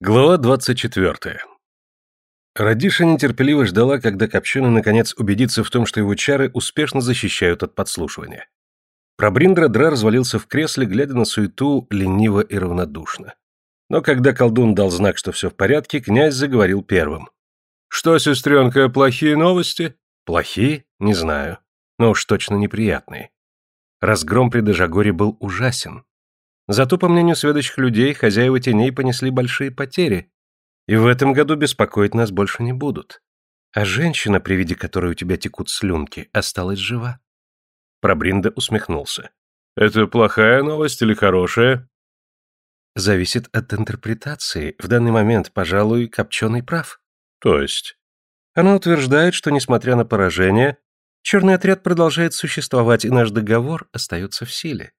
Глава 24. Радиша нетерпеливо ждала, когда Копченый наконец убедится в том, что его чары успешно защищают от подслушивания. Пробриндра Дра развалился в кресле, глядя на суету лениво и равнодушно. Но когда колдун дал знак, что все в порядке, князь заговорил первым. «Что, сестренка, плохие новости?» «Плохие? Не знаю. Но уж точно неприятные. Разгром при Дежагоре был ужасен. Зато, по мнению сведущих людей, хозяева теней понесли большие потери, и в этом году беспокоить нас больше не будут. А женщина, при виде которой у тебя текут слюнки, осталась жива. Пробринда усмехнулся. «Это плохая новость или хорошая?» «Зависит от интерпретации. В данный момент, пожалуй, Копченый прав». «То есть?» Она утверждает, что, несмотря на поражение, черный отряд продолжает существовать, и наш договор остается в силе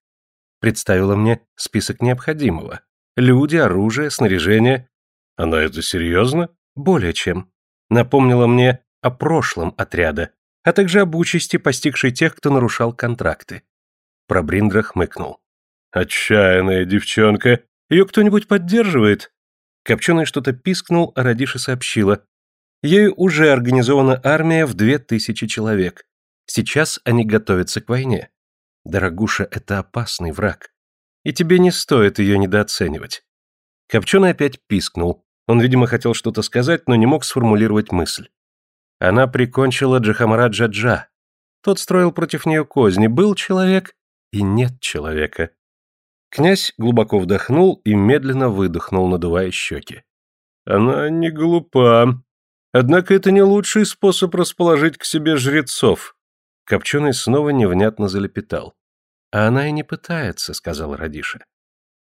представила мне список необходимого. Люди, оружие, снаряжение. Она это серьезно? Более чем. Напомнила мне о прошлом отряда, а также об участи, постигшей тех, кто нарушал контракты. Пробриндра хмыкнул. «Отчаянная девчонка! Ее кто-нибудь поддерживает?» Копченый что-то пискнул, а Радиша сообщила. Ею уже организована армия в две тысячи человек. Сейчас они готовятся к войне. Дорогуша, это опасный враг. И тебе не стоит ее недооценивать. Копченый опять пискнул. Он, видимо, хотел что-то сказать, но не мог сформулировать мысль. Она прикончила Джахамара Джаджа. Тот строил против нее козни. Был человек и нет человека. Князь глубоко вдохнул и медленно выдохнул, надувая щеки. Она не глупа. Однако это не лучший способ расположить к себе жрецов. Копченый снова невнятно залепетал. «А она и не пытается», — сказала Радиша.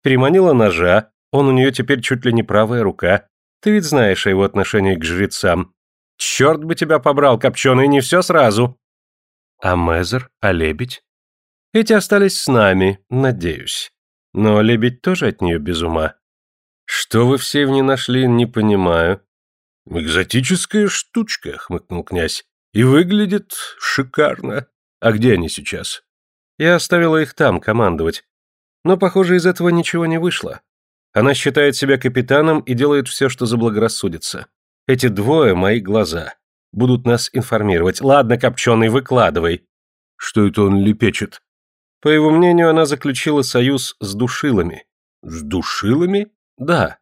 «Переманила ножа, он у нее теперь чуть ли не правая рука. Ты ведь знаешь о его отношении к жрецам. Черт бы тебя побрал, Копченый, не все сразу!» «А Мезер? А лебедь?» «Эти остались с нами, надеюсь. Но лебедь тоже от нее без ума. Что вы все в ней нашли, не понимаю». «Экзотическая штучка», — хмыкнул князь. И выглядит шикарно. А где они сейчас? Я оставила их там командовать. Но, похоже, из этого ничего не вышло. Она считает себя капитаном и делает все, что заблагорассудится. Эти двое — мои глаза. Будут нас информировать. Ладно, Копченый, выкладывай. Что это он лепечет? По его мнению, она заключила союз с душилами. С душилами? Да.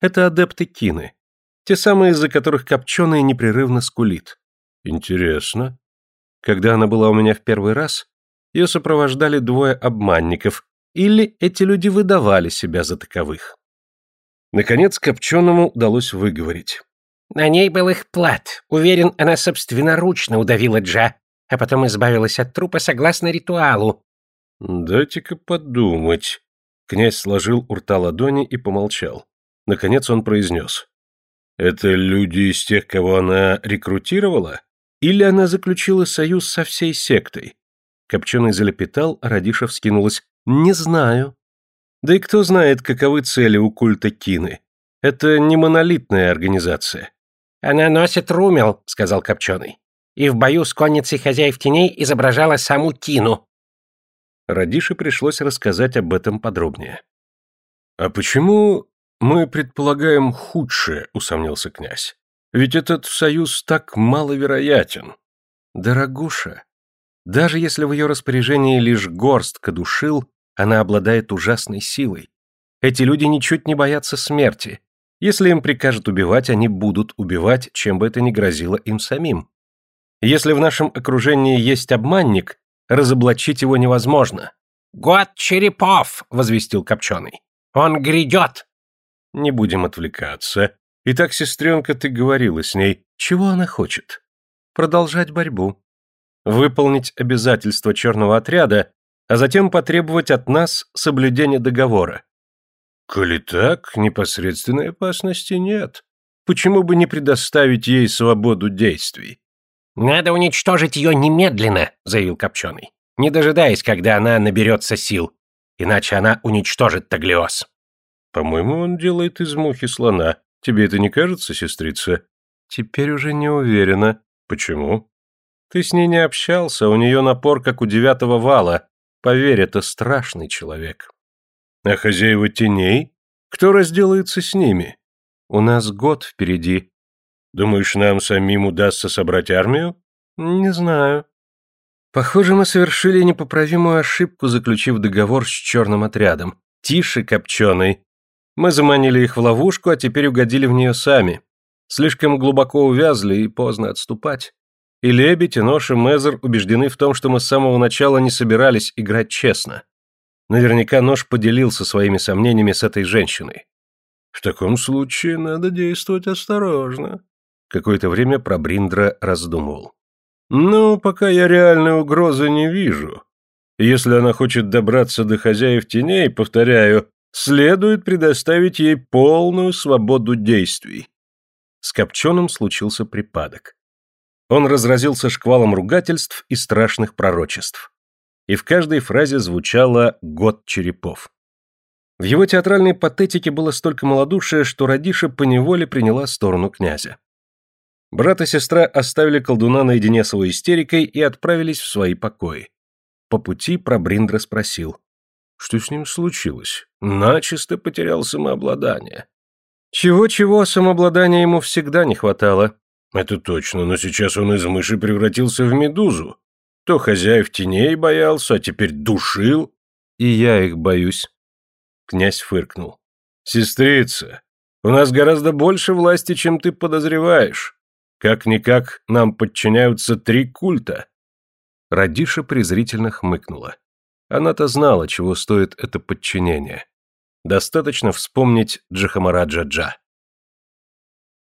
Это адепты Кины. Те самые, из-за которых Копченый непрерывно скулит. Интересно. Когда она была у меня в первый раз, ее сопровождали двое обманников, или эти люди выдавали себя за таковых. Наконец Копченому удалось выговорить. На ней был их плат. Уверен, она собственноручно удавила Джа, а потом избавилась от трупа согласно ритуалу. «Дайте-ка подумать». Князь сложил у рта ладони и помолчал. Наконец он произнес. «Это люди из тех, кого она рекрутировала?» Или она заключила союз со всей сектой? Копченый залепетал, а Радиша вскинулась. Не знаю. Да и кто знает, каковы цели у культа Кины. Это не монолитная организация. Она носит румел, сказал Копченый. И в бою с конницей хозяев теней изображала саму Кину. Радише пришлось рассказать об этом подробнее. «А почему мы предполагаем худшее?» — усомнился князь. Ведь этот союз так маловероятен. Дорогуша, даже если в ее распоряжении лишь горстка душил, она обладает ужасной силой. Эти люди ничуть не боятся смерти. Если им прикажут убивать, они будут убивать, чем бы это ни грозило им самим. Если в нашем окружении есть обманник, разоблачить его невозможно. «Год черепов!» — возвестил Копченый. «Он грядет!» Не будем отвлекаться. Итак, сестренка, ты говорила с ней. Чего она хочет? Продолжать борьбу. Выполнить обязательства черного отряда, а затем потребовать от нас соблюдения договора. Коли так, непосредственной опасности нет. Почему бы не предоставить ей свободу действий? «Надо уничтожить ее немедленно», — заявил Копченый, не дожидаясь, когда она наберется сил. Иначе она уничтожит Таглиоз. «По-моему, он делает из мухи слона. Тебе это не кажется, сестрица? Теперь уже не уверена. Почему? Ты с ней не общался, у нее напор, как у девятого вала. Поверь, это страшный человек. А хозяева теней? Кто разделается с ними? У нас год впереди. Думаешь, нам самим удастся собрать армию? Не знаю. Похоже, мы совершили непоправимую ошибку, заключив договор с черным отрядом. Тише, копченый. Мы заманили их в ловушку, а теперь угодили в нее сами. Слишком глубоко увязли и поздно отступать. И Лебедь, и Нож, и Мезер убеждены в том, что мы с самого начала не собирались играть честно. Наверняка Нож поделился своими сомнениями с этой женщиной. В таком случае надо действовать осторожно. Какое-то время Пробриндра раздумывал. «Ну, пока я реальной угрозы не вижу. Если она хочет добраться до хозяев теней, повторяю, следует предоставить ей полную свободу действий». С Копченым случился припадок. Он разразился шквалом ругательств и страшных пророчеств. И в каждой фразе звучало «год черепов». В его театральной патетике было столько малодушия, что Радиша поневоле приняла сторону князя. Брат и сестра оставили колдуна наедине с его истерикой и отправились в свои покои. По пути Пробриндра спросил. Что с ним случилось? Начисто потерял самообладание. Чего-чего, самообладания ему всегда не хватало. Это точно, но сейчас он из мыши превратился в медузу. То хозяев теней боялся, а теперь душил. И я их боюсь. Князь фыркнул. Сестрица, у нас гораздо больше власти, чем ты подозреваешь. Как-никак нам подчиняются три культа. Радиша презрительно хмыкнула. Она-то знала, чего стоит это подчинение. Достаточно вспомнить Джахамараджа Джа.